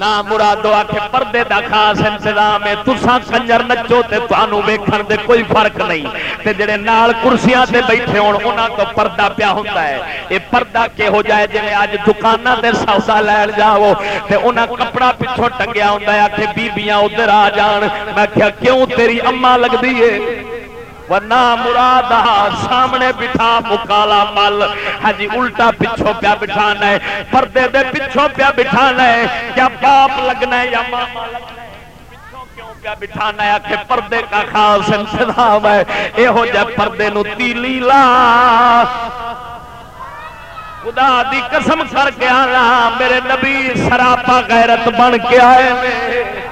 نہ مرادو آکھے پردے دا خاص انتظام ہے، تساں کنجر نچو تے تانوں ویکھن دے کوئی فرق نہیں۔ تے جڑے نال کرسیاں تے بیٹھے ہون، انہاں تو پردہ پیا ہوندا ہے۔ اے پردہ کہ ہو جائے جویں اج دکاناں تے سودا لین جاؤ، تے انہاں کپڑا پیچھے ٹنگیا ہوندا ہے کہ بیبییاں ادھر آ جان۔ میں کہیا، کیوں تیری اما لگدی ہے؟ ورنہ مراد سامنے بٹھا مکالا مل۔ ہاں جی الٹا پچھو پیا بٹھانا ہے۔ پردے دے پچھو پیا بٹھانا ہے۔ کیا باپ لگنا ہے یا ماما لگنا ہے۔ بٹھانا ہے؟ کہ پردے کا خاص انتظام ہے۔ اے ہو جائے پردے نو تیلی لا۔ خدا دی قسم کر کے آنا۔ میرے نبی سراپا غیرت بن کے آئے میں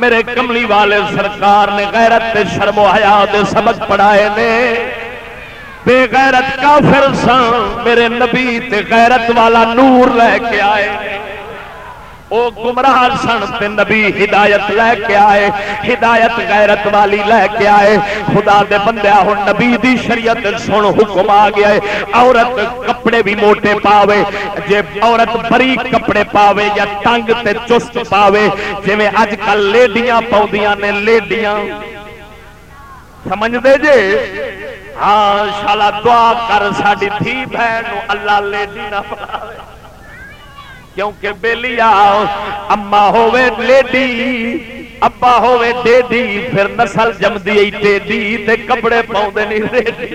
میرے کملی والے سرکار نے غیرت تے شرم و حیا دے سبق پڑھائے نے۔ بے غیرت کافر سان میرے نبی تے غیرت والا نور لے کے آئے نے او گمراہ سن تے نبی ہدایت لے کے آئے، ہدایت غیرت والی لے کے آئے۔ خدا دے بندے ہن نبی دی شریعت سن حکم آ گیا ہے۔ عورت کپڑے بھی موٹے پاوے، جے عورت بریک کپڑے پاوے یا تنگ تے چست پاوے، جویں اج کل لیڈیاں پاؤندیاں نے لیڈیاں۔ سمجھ دے جے؟ ہاں شالا دعا کر ساڈی تھی بہن اللہ لیڈی نہ بناوے۔ کیونکہ بیلی آؤ اما ہووے لیڈی، ابا ہووے ڈیڈی پھر نسل جمدی، ای ٹیڈی تے کپڑے پاؤندے نہیں ریڈی۔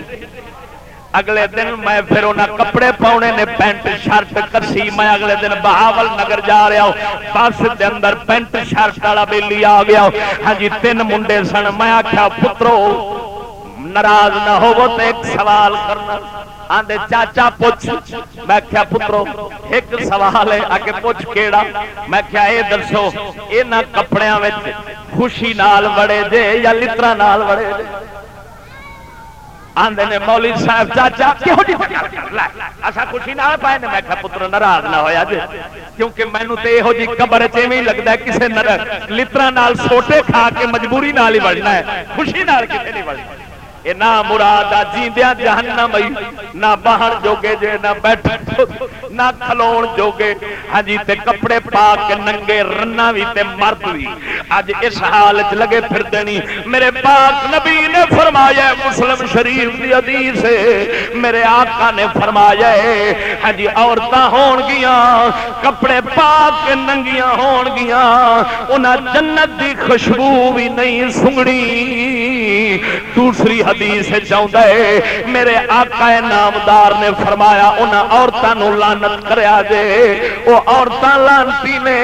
اگلے دن میں پھر انہیں کپڑے پاؤنے نے پینٹ شرٹ کسی، میں اگلے دن بہاول نگر جا رہا ہوں۔ بس دے اندر پینٹ شرٹ والا بیلی آ گیا۔ ہاں جی تین منڈے سن، میں آخیا پترو ناراض نہ ہو تو ایک سوال کرنا۔ آندے، چاچا پوچھ۔ میں کیا پترو، ایک سوال ہے آگے پوچھ کیڑا؟ میں کیا اے درسو اینا کپڑیاں وچ خوشی نال بڑے دے یا لترا نال بڑے دے آندے نے مولی صاحب، چاچا کیوں جی اسا خوشی نال پائے نے۔ میں کہا پتر ناراض نہ ہویا جی کیونکہ مینوں تے ایہو جی قبر چ ایویں لگدا ہے، کسے لترا نال سوٹے کھا کے مجبوری نال ہی بڑھنا ہے۔ خوشی نال کتے نہیں بڑھنا اے نہ مراد جیندیاں جہنم ای، نہ باہر جوگے جے، نہ بیٹھ، نہ کھلون جوگے۔ ہاں جی تے کپڑے پا کے ننگے رنا وی تے مرد وی۔ اج اس حال لگے پھر دینی میرے پاک نبی نے فرمایا مسلم شریف دی حدیث ہے۔ میرے آقا نے فرمایا ہے ہاں جی عورتاں ہون گیاں، کپڑے پا کے ننگیاں ہون گیاں۔ انہاں جنت دی خوشبو بھی نہیں سنگڑی دوسری حدیث چاہتا ہے، میرے آقا نامدار نے فرمایا، ان عورتوں لانت کریا جے۔ وہ عورتیں لانتی نے،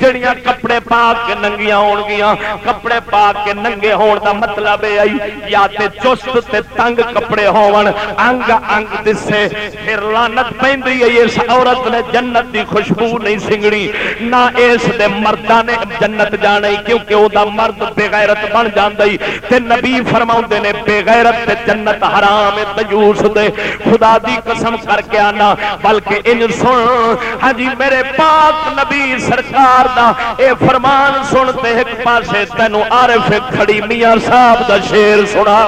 جڑیاں کپڑے پا کے ننگیاں ہون گیاں۔ کپڑے پا کے ننگے ہون دا مطلب ہے یا تے چست تے تنگ کپڑے ہون، انگ انگ دسے۔ پھر لانت پیندی ہے اس عورت نے جنت دی خوشبو نہیں سنگڑی نہ اس دے مردہ نے جنت جانے کیونکہ او دا مرد بے غیرت بن جاندی تے نبی فرماؤں نے، بے غیرت تے جنت حرام تیوس دے۔ خدا دی قسم کر کے آنا، بلکہ ان سن۔ ہاں جی میرے پاک نبی سرکار دا اے فرمان سنتے ایک پاسے تینو عارف کھڑی میاں صاحب دا شیر سنا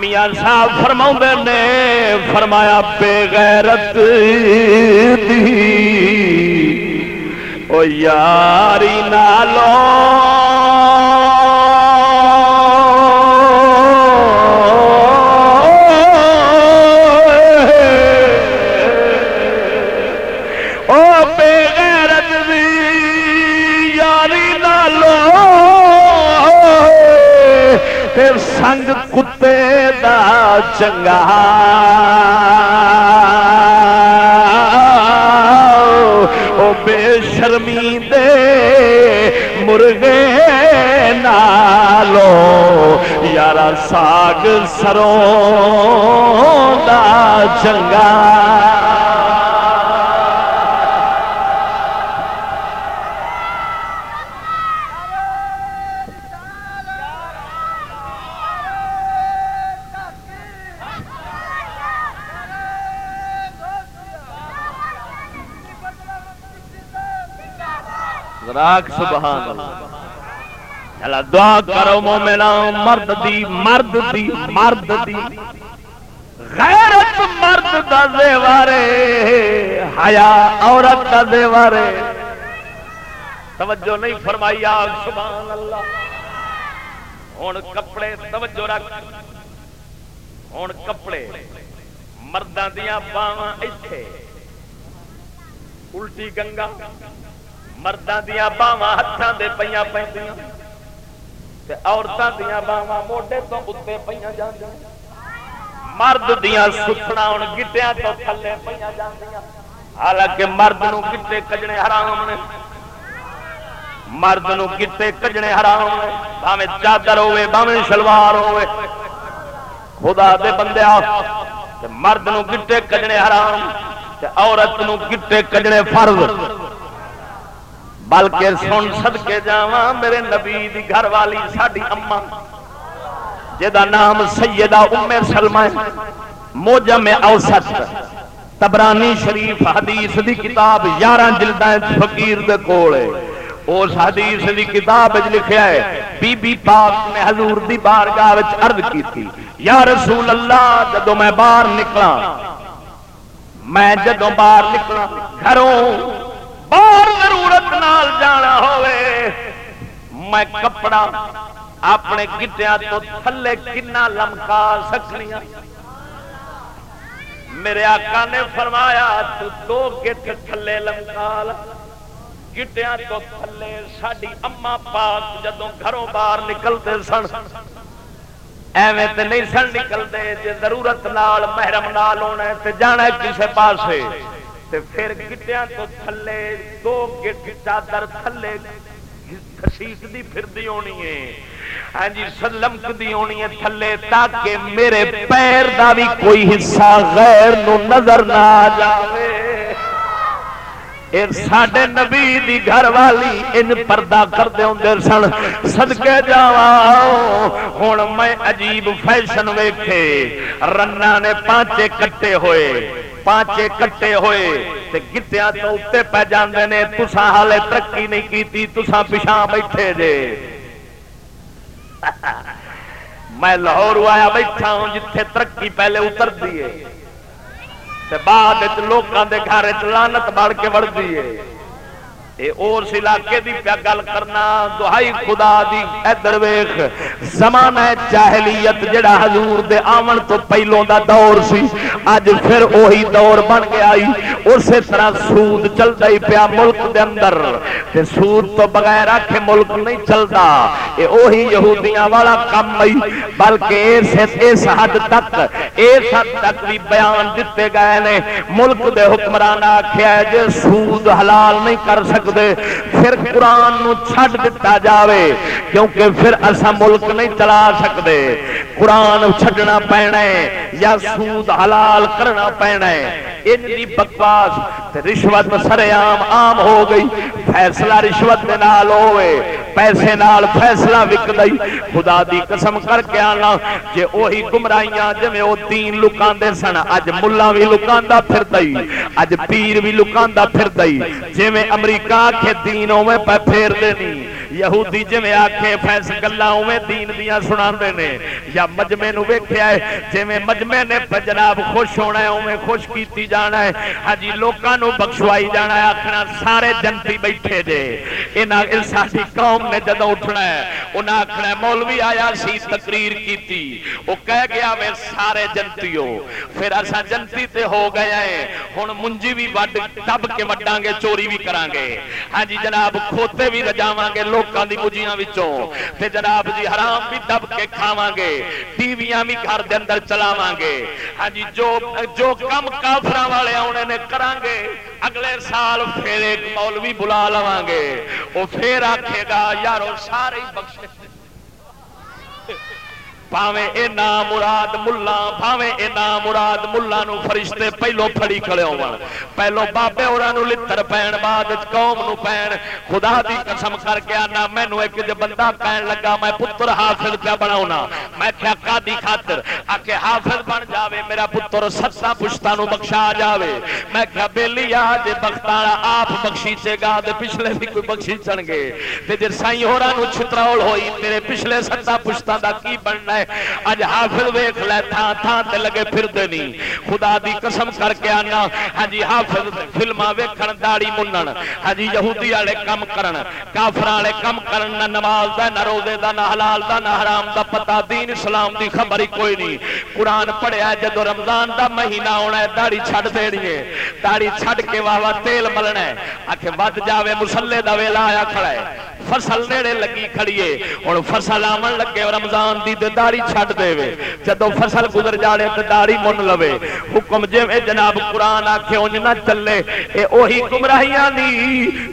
میاں صاحب فرماؤں نے، فرمایا، بے غیرت دی۔ او یاری نالو چنگا او بے شرمی دے مرغے نالو۔ یارا ساگ سروں دا چنگا راک سبحان اللہ۔ چلا دعا کرو مومنا مرد دی مرد دی مرد دی۔ غیرت مرد دا دیوارے حیا عورت دا دیوارے توجہ نہیں فرمائی آگ، سبحان اللہ۔ ہوں کپڑے، توجہ رکھ۔ ہوں کپڑے۔ مردوں دیا باواں اتے الٹی گنگا۔ مردوں دیا باواں ہاتھوں دے پہ پہ عورتوں دیا باواں موڈے تو اتنے پہ جانا مرد دیا سکھنا ہوں گٹیا تو تھلے پہ جانا حالانکہ مرد نو گٹے کجنے حرام نے مرد نو گٹے کجنے حرام نے باویں چادر ہوے باویں شلوار ہوے خدا دے بندے مرد نو گٹے کجنے حرام تے عورت نو گٹے کجنے فرض بلکہ سن سد کے جا میرے نبی دی گھر والی ساری اما جا نام سیدہ ام سلمہ، موجم اوسط، تبرانی شریف حدیث دی کتاب یارہ جلدائیں فقیر دے کولے اس حدیث دی کتاب لکھیا ہے، بی بی پاک نے حضور دی بارگاہ وچ عرض کی تھی یا رسول اللہ جدو میں باہر نکلا میں جدو باہر نکلا گھروں باہر ضرورت نال جانا ہوئے۔ میں کپڑا اپنے گٹیا تو تھلے کنا لمکا سکنی میرے آقا نے فرمایا، تو دو گٹ تھلے لمکا گٹیا تو تھلے ساری اما پاک جدو گھروں باہر نکلتے سن۔ ایویں تے نہیں سن نکلتے، جے ضرورت نال، محرم نال ہونا ہے تے جانا ہے کسے پاسے۔ تے پھر گٹیاں تو تھلے، دو گٹ چادر تھلے۔ کھسیٹ دی پھر دی ہونی ہے۔ ہاں جی سلمک دی ہونی ہے تھلے، تاکہ میرے پیر دا بھی کوئی حصہ غیر نو نظر نہ آ جاوے۔ ساڈے نبی دی گھر والی ان پردہ کرتے ہوں سن۔ سدکے جا ہوں میں عجیب فیشن ویکھے۔ رنا نے پانچے کٹے ہوئے۔ پانچے کٹے ہوئے تے گتیا تو اتنے پہ جاندے نے تسا حالے ترقی نہیں کیتی تسا پچھا بیٹھے جے۔ میں لاہور آیا بیٹھا ہوں، جتھے ترقی پہلے اتر دیے بعد لوگوں کے گھر لانت بڑھ کے وڑ دیے ہے اس علاقے دی پیا گل کرنا، دہائی خدا دی ادھر ویخ زمانہ جاہلیت جڑا حضور دے آمن تو پہلوں دا دور سی اج پھر وہی دور بن گیا اسی طرح سود چلتا ہی پیا ملک دے اندر۔ تے سود تو بغیر آخ ملک نہیں چلتا یہ وہی یہودیاں والا کم آئی بلکہ اس اس حد تک، اس حد تک بھی بیان دیتے گئے نے۔ ملک دے حکمران آخیا جی سود حلال نہیں کر سکتے سکتے پھر قرآن نو چھڑ دیتا جاوے، کیونکہ پھر اسا ملک نہیں چلا سکتے قرآن چھڑنا پینا ہے، یا سود حلال کرنا پینا ہے۔ اتنی بکواس رشوت سر عام عام ہو گئی۔ فیصلہ رشوت دے نال ہوئے پیسے نال فیصلہ وک دئی خدا دی قسم کر کے آنا۔ جے اوہی گمراہیاں جویں او دین لکاندے سن، اج ملہ بھی لکاندا پھردئی اج پیر بھی لکاندا پھردئی جویں امریکہ کے دین اوویں پہ پھیر دینی یہودی جویں آکھے فیس گلاں اوویں دین دیاں سناندے نے، یا مجمع نو ویکھیا ہے، جویں مجمع نے جناب خوش ہونا ہے، اوویں خوش کیتی جانا ہے۔ ہاں جی لوکاں نو بخشوائی جانا ہے، آکھنا سارے جنتی بیٹھے جے۔ انہاں ساری قوم نے جدوں اٹھنا ہے، انہاں آکھنا مولوی آیا سی، تقریر کیتی۔ او کہہ گیا میں سارے جنتیو پھر اساں جنتی تے ہو گئے ہیں۔ ہن منجی بھی وڈ دب کے وڈاں گے، چوری بھی کران گے ہاں جی جناب، کھوتے بھی رجاواں گے لوکاں دی مجیاں وچوں تے جناب جی حرام بھی دب کے کھاواں گے ٹی ویاں بھی گھر دے اندر چلاواں گے ہاں جی جو جو کم کافراں والے اونے نے کران گے اگلے سال پھر ایک مولوی بلا لواں گے او پھر آکھے گا یارو سارے بخشش پاویں اے نام ملا پاویں اے نام ملا نو فرشتے پہلو پھڑی کھڑے ہون پہلو بابے اوراں نو لتر پین بعد قوم نو پین خدا دی قسم کر کے انا مینوں ایک جو بندہ پین لگا میں پتر حاصل پیا بناونا میں کیا قاضی خاطر آکے حافظ بن جاوے میرا پتر ستا پشتا نو بخشا جاوے میں کیا بیلی آج بختارا آپ بخشی چے گا دے پچھلے بھی کوئی بخشی چڑھ گے تے جر سائیں ہو رہا نو چھتراؤل ہوئی تیرے پچھلے ستا ہے آج حافظ ویک لے تھا تھا تے لگے پھر دینی خدا دی قسم کر کے آنا۔ ہاں جی حافظ فلمہ ویکھن داڑی منن ہاں جی یہودی والے کم کرن، کافر والے کم کرن، نہ نماز دا، نہ روزے دا، نہ حلال دا، نہ حرام دا، پتہ دین اسلام دی خبر ہی کوئی نہیں۔ قرآن پڑھیا جدو رمضان دا مہینہ ہونا ہے داڑی چھڑ دینی ہے۔ داڑی چھڑ کے واہ واہ تیل ملنا ہے۔ آکھے، ود جاوے، مسلے دا ویلا آیا کھڑا ہے۔ فصل نیڑے لگی کھڑیے اور فصل آمن لگے رمضان دی تے داڑی چھڑ دے وے جدو فصل گزر جاڑے تے داڑی من لوے۔ حکم جے میں جناب قرآن آکھے انج نہ چلے۔ اے اوہی گمراہیاں دی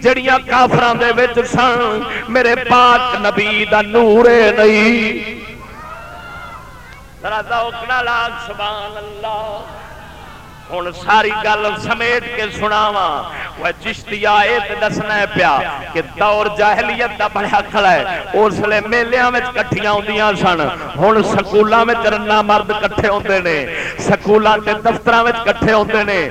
جڑیاں کافران دے وچ سن۔ میرے پاک نبی دا نور نہیں۔ ذرا ذوقنا لاگ سبحان اللہ۔ ہوں ساری گل سمیٹ کے سناوا وہ چشتی آئے تے دسنا پیا کہ دور جاہلیت دا بڑا کھڑا ہے۔ اس لیے میلیاں وچ کٹھیاں ہوندیاں سن۔ ہوں سکولاں وچ رنا مرد کٹھے ہوتے ہیں سکولاں کے دفتر کٹھے ہوتے ہیں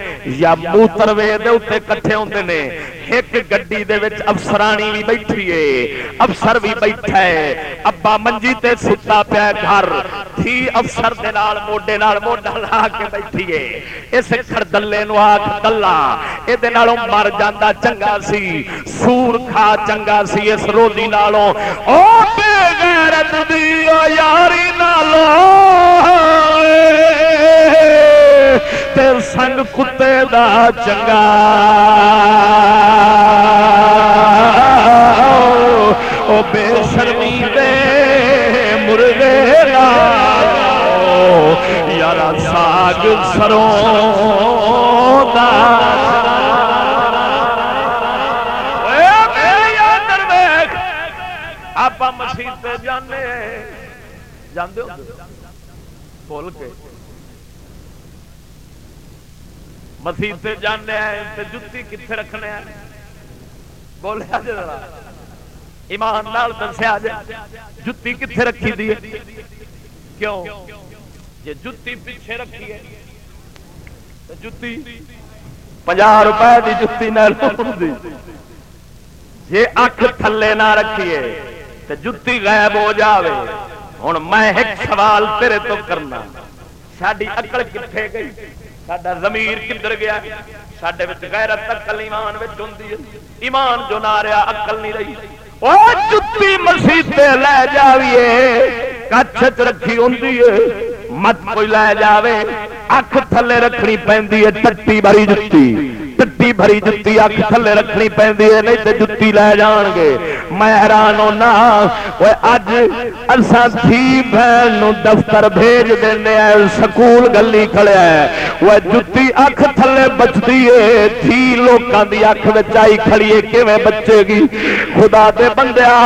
یا موتر وے دے کٹھے ہوتے ہیں ایک گڈی دے وچ افسرانی بھی بیٹھی ہے، افسر بھی بیٹھا ہے۔ ابا منجی تے ستا پیا گھر۔ تھی افسر دے نال، موڈے نال موڈا لا کے بیٹھی ہے۔ اس کھردلے نو آکھ، دلہ۔ اے دے نالوں مر جاندا چنگا سی، سور کھا چنگا سی، اس روزی نالوں۔ او بے غیرت دی او یاری نالوں۔ تے سنگ کتے دا چنگا۔ بے شرمی دے مرغے لالو یارا ساگ سروں دا۔ اے میری اندر ویکھ آپا مسیح تے جانے۔ جاندے ہو بول کے۔ مسیح تے جانے ہیں، تے جتی کتنے رکھنے ہیں؟ بولیا جی ذرا۔ ایمان نال دسیا جی جتی کتنے رکھی دی کیوں؟ جی جتی پیچھے رکھی ہے جتی پناہ روپے دی جتی نہ جی اکھ تھلے نہ رکھیے تو جتی غائب ہو جاوے۔ ہوں میں ایک سوال تیرے تو کرنا۔ ساری اکل کتنے گئی؟ سڈا زمیر کدھر گیا؟ سڈے غیرت اکل ایمان ہوں ایمان جو نہ رہا اکل نہیں رہی۔ او جتی مسیح لے جاویے کچھ رکھی ہوں مت کوئی لے جاوے اکھ تھلے رکھنی پیندی ہے ٹٹی بھری جتی ٹٹی بھری جتی اکھ تھلے رکھنی پیندی ہے نہیں تے جتی لے جان گے میں حیران ہونا اوے اج اساں تھی بہن نو دفتر بھیج دیندے ہیں، سکول گلی کھڑیا ہے اوے جتی اکھ تھلے بچدی ہے تھی لوکاں دی اکھ وچ آئی کھڑی ہے، کیویں بچے گی؟ خدا دے بندیا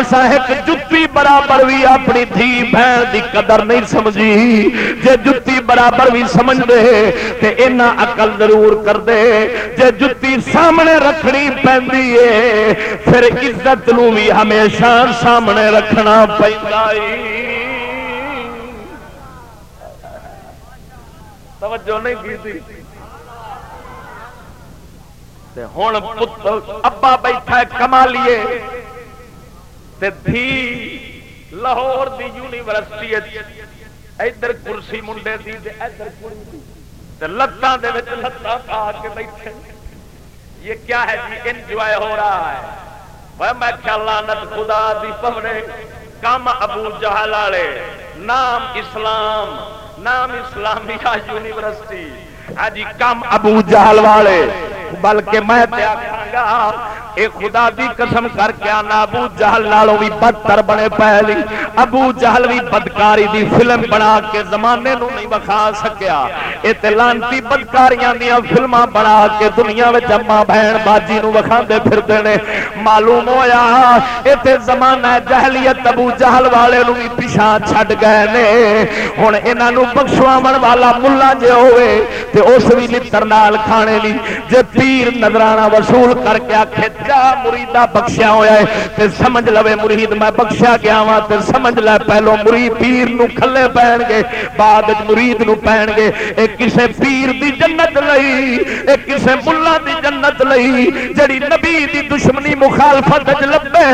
اساں ایک جتی برابر بھی اپنی تھی بہن دی قدر نہیں سمجھی۔ جے جتی برابر بھی سمجھ دے تے اینا عقل ضرور کر دے جے جتی سامنے رکھنی پیندی ہے، پھر عزت نو بھی ہمیشہ سامنے رکھنا پیندا توجہ نہیں کی تھی؟ ابا بیٹھا ہے کما لیے تے دھی لاہور دی یونیورسٹی ادھر کرسی منڈے دی تے ادھر کڑی دی تے لتاں دے وچ لتاں پا کے بیٹھے۔ یہ کیا ہے جی؟ انجوائے ہو رہا ہے۔ وہ میں کیا لانت خدا دی پونے کام ابو جہل والے نام اسلام نام اسلامیہ یونیورسٹی ہاں جی کم ابو جہل والے بلکہ میں تے آکھاں گا اے خدا دی قسم کر کے آنا، ابو جہل نالوں بھی بدتر بنے پہلی ابو جہل بھی بدکاری دی فلم بنا کے زمانے نو نہیں بخا سکیا۔ اے تے لانتی بدکاریاں دیاں فلماں بنا کے دنیا وچ اما بہن باجی نو وکھاندے پھردے نے۔ معلوم ہویا، اے تے زمانہ جہلیت ابو جہل والے نو بھی پیچھا چھڈ گئے نے۔ ہن انہاں نو بخشواون والا ملا جے ہوئے، تے اس بھی لتر نال کھانے لی جے پیر نظرانہ وصول کر کے آکھے جا مریدا بخشیا ہوا ہے، تے سمجھ لوے مرید، میں بخشیا گیا وا تے سمجھ لے پہلو مرید پیر نو کھلے پین گے، بعد مرید نو پین گے۔ اے کسے پیر دی جنت لئی، اے کسے ملا دی جنت لئی، جڑی نبی دی دشمنی مخالفت وچ لبے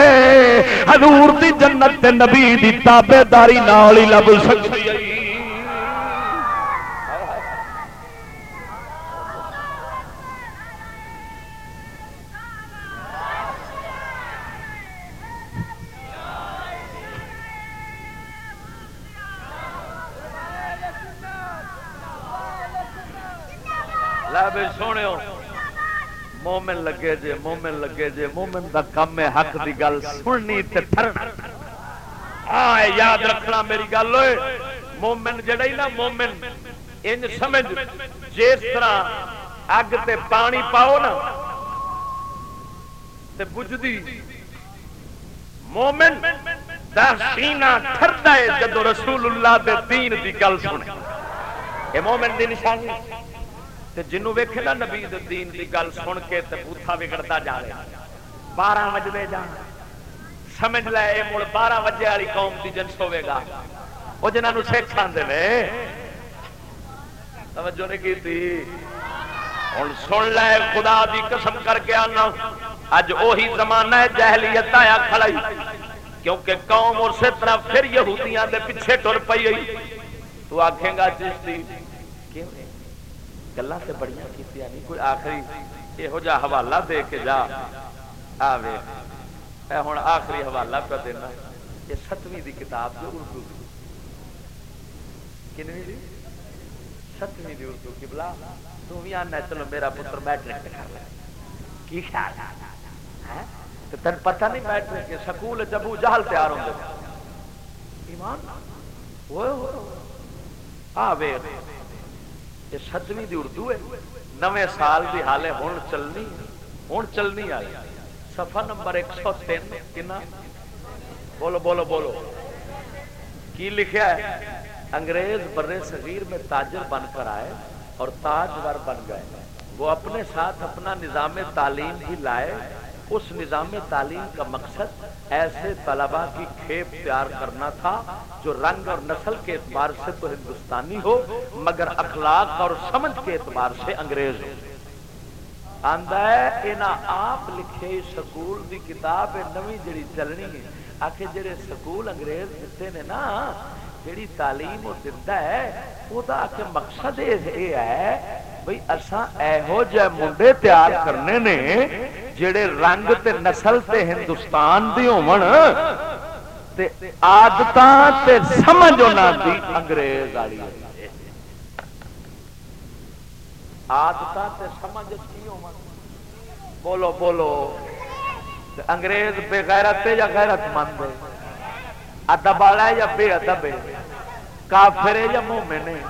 حضور دی جنت تے نبی دی تابعداری نال ہی لب سکتی ہے۔ سونے مومن لگے جے، مومن لگے جے، مومن دا کم ہے، حق دی گل سننی تے پھرنا۔ ہاں یاد رکھنا میری گل ہوئے مومن جڑا ہی نا، مومن ان سمجھ، جس طرح اگ تے پانی پاؤ نا، تے بجدی مومن دا سینہ ٹھردا ہے جدو رسول اللہ دے دین دی گل سنے۔ اے مومن دی نشانی۔ تے جنوں ویکھے نا نبی دین دی گل سن کے تے بوتھا بگڑتا جا رہا 12 وجے جان۔ سمجھ لے اے مڑ 12 وجے والی قوم دی جنس ہوے گا۔ او جنہاں نو سکھ آندے نے۔ توجہ نہیں کیتی۔ ہن سن لے خدا دی قسم کر کے آنا۔ اج وہی زمانہ ہے جہلیت آیا کھڑائی کیونکہ قوم اور سے طرح پھر یہودیاں دے پیچھے ٹر پئی ہوئی۔ تو آکھیں گا چشتی، کیوں گلا تو بڑی کی نہیں کوئی آخری یہو جا حوالہ دے کے جا۔ آوے اے ہوں آخری حوالہ پہ دینا۔ یہ ستویں دی کتاب جو اردو۔ کی کنویں دی؟ ستویں دی اردو۔ کی بلا تو بھی آنا چلو میرا پتر میٹرک کر لے۔ کی خیال ہے؟ ہاں؟ تین پتہ نہیں میٹرک کے سکول جبو جہل تیار ہوں ایمان؟ وہ آوے یہ ستویں دی اردو ہے، نویں سال دی حالے ہون چلنی ہون چلنی آئی صفحہ نمبر ایک سو تین، کنا؟ بولو بولو بولو۔ کی لکھیا ہے؟ انگریز بر صغیر میں تاجر بن کر آئے اور تاجور بن گئے۔ وہ اپنے ساتھ اپنا نظام تعلیم بھی لائے۔ اس نظام تعلیم کا مقصد ایسے طلبا کی کھیپ تیار کرنا تھا جو رنگ اور نسل کے اعتبار سے تو ہندوستانی ہو، مگر اخلاق اور سمجھ کے اعتبار سے انگریز ہو۔ آندہ آپ لکھے سکول دی کتاب نوی جڑی چلنی ہے۔ آخر جڑے سکول انگریز دیتے نے نا، جڑی تعلیم وہ دیتا ہے، وہ مقصد یہ ہے بھائی اصا یہو جہ منڈے تیار کرنے نے جڑے رنگ تے نسل تے ہندوستان دی ہون تے عادتاں تے سمجھ انہاں دی انگریز والی عادتاں تے سمجھ کی ہون بولو بولو انگریز بے غیرت یا غیرت مند ادب والا یا بے ادب ہے کافر ہے یا مومن ہے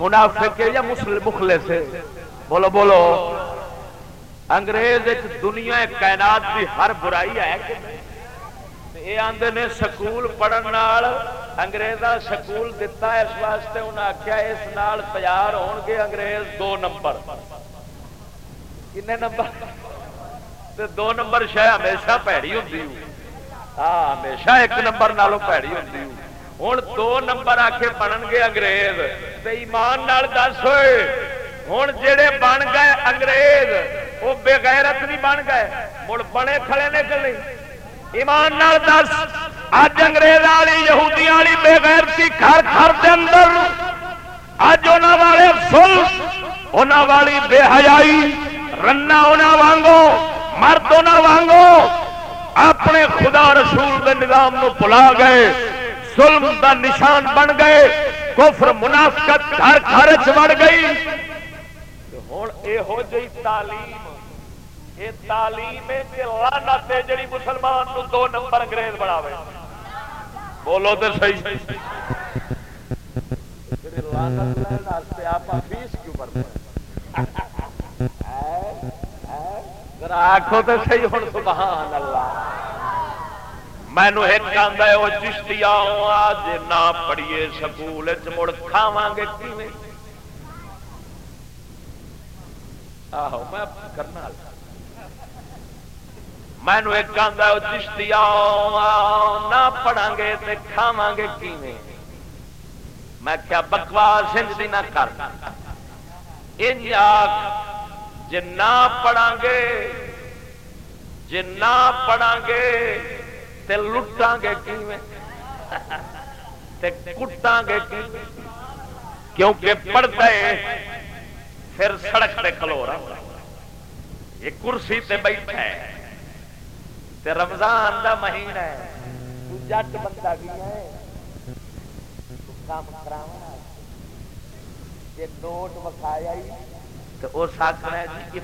منافق ہے یا مسلم مخلص ہے۔ بولو بولو۔ انگریز ایک دنیا کائنات کی ہر برائی ہے یہ آدھے نے سکول پڑھن انگریزا سکول دتا اس واسطے انہیں آخیا اس نال تیار ہون گے انگریز دو نمبر۔ کن نمبر؟ دو نمبر شاید ہمیشہ پیڑی ہوں ہاں ہمیشہ ایک نمبر نالوں پیڑی ہوں ہوں دو نمبر آ کے بنن گے انگریز ایمان نال دس ہوئے ہوں جڑے بن گئے انگریز وہ بے غیرت نہیں بن گئے مڑ بنے کھڑے نے چلے ایمان نال دس اج انگریز والی یہودی والی بے غیرتی گھر گھر دے اندر اج انہاں والے فل انہاں والی بے حیائی رنا انہاں وانگو مرد انہاں وانگو اپنے خدا رسول دے نظام نو بلا گئے ظلم دا نشان بن گئے کفر منافقت گھر گھر چ بڑھ گئی۔ ہوں یہو جی تعلیم یہ تعلیم لانت جڑی مسلمان نو دو نمبر انگریز بناوے۔ بولو تو صحیح۔ آخو تو صحیح ہوں سبحان اللہ۔ مینو ایک آدھا وہ چشتی آج نہ پڑھیے سکول مڑ کھاوا گے آہو، میں کرنا مینو ایک آدھا چشتی نہ پڑھا گے تو کھاوا گے کیویں؟ میں کیا بکواس انج دی نہ کر۔ انج آگ جے نہ پڑھا گے جے نہ پڑھا گے تے لٹاں گے کیویں؟ تے کٹاں گے کیویں؟ کیونکہ پڑھتا ہے، پھر سڑک تے کھلو رہا یہ کرسی تے بیٹھا ہے۔ تے رمضان دا مہینہ ہے۔ تو جٹ بندہ بھی ہے۔ تو کام کراونا جے نوٹ وکھایا ہی۔ تو اس آخر ہے جی